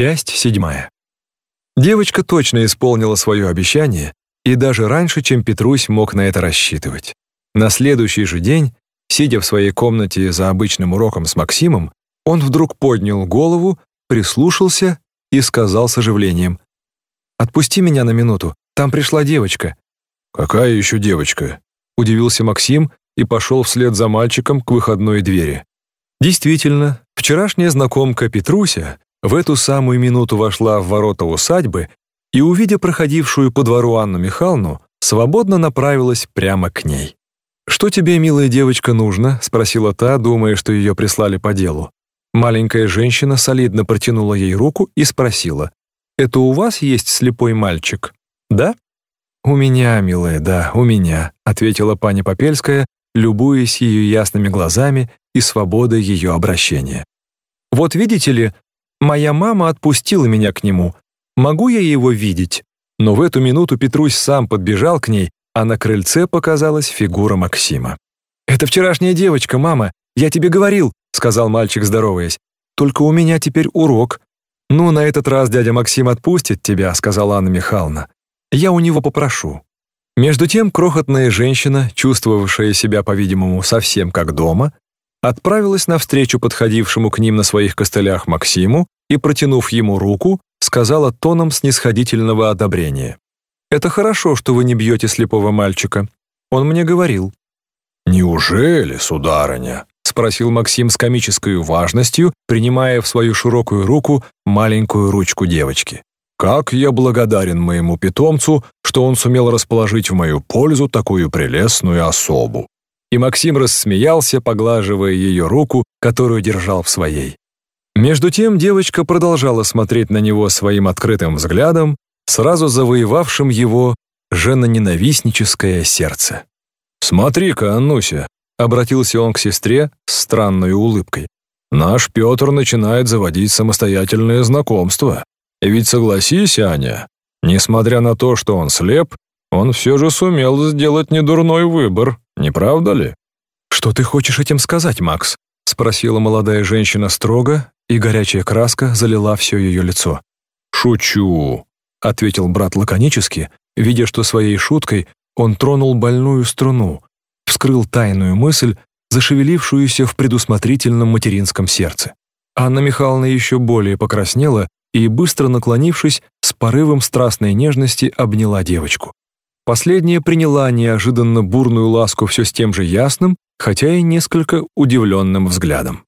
Часть седьмая. Девочка точно исполнила свое обещание и даже раньше, чем Петрусь мог на это рассчитывать. На следующий же день, сидя в своей комнате за обычным уроком с Максимом, он вдруг поднял голову, прислушался и сказал с оживлением. «Отпусти меня на минуту, там пришла девочка». «Какая еще девочка?» — удивился Максим и пошел вслед за мальчиком к выходной двери. Действительно, вчерашняя знакомка Петруся в эту самую минуту вошла в ворота усадьбы и, увидя проходившую по двору Анну Михайловну, свободно направилась прямо к ней. «Что тебе, милая девочка, нужно?» — спросила та, думая, что ее прислали по делу. Маленькая женщина солидно протянула ей руку и спросила, «Это у вас есть слепой мальчик?» «Да?» «У меня, милая, да, у меня», — ответила пани Попельская, любуясь ее ясными глазами и свободой ее обращения. «Вот видите ли, моя мама отпустила меня к нему. Могу я его видеть?» Но в эту минуту Петрусь сам подбежал к ней, а на крыльце показалась фигура Максима. «Это вчерашняя девочка, мама, я тебе говорил», — сказал мальчик, здороваясь. «Только у меня теперь урок». «Ну, на этот раз дядя Максим отпустит тебя», — сказала Анна Михайловна. «Я у него попрошу». Между тем крохотная женщина, чувствовавшая себя, по-видимому, совсем как дома, отправилась навстречу подходившему к ним на своих костылях Максиму и, протянув ему руку, сказала тоном снисходительного одобрения. «Это хорошо, что вы не бьете слепого мальчика. Он мне говорил». «Неужели, сударыня?» — спросил Максим с комической важностью, принимая в свою широкую руку маленькую ручку девочки. «Как я благодарен моему питомцу, что он сумел расположить в мою пользу такую прелестную особу!» И Максим рассмеялся, поглаживая ее руку, которую держал в своей. Между тем девочка продолжала смотреть на него своим открытым взглядом, сразу завоевавшим его женоненавистническое сердце. «Смотри-ка, Аннуся», — обратился он к сестре с странной улыбкой. «Наш Петр начинает заводить самостоятельное знакомство. Ведь согласись, Аня, несмотря на то, что он слеп, он все же сумел сделать недурной выбор, не правда ли?» «Что ты хочешь этим сказать, Макс?» — спросила молодая женщина строго, и горячая краска залила все ее лицо. «Шучу», — ответил брат лаконически, видя, что своей шуткой он тронул больную струну, вскрыл тайную мысль, зашевелившуюся в предусмотрительном материнском сердце. Анна Михайловна еще более покраснела и, быстро наклонившись, с порывом страстной нежности обняла девочку. Последняя приняла неожиданно бурную ласку все с тем же ясным, хотя и несколько удивленным взглядом.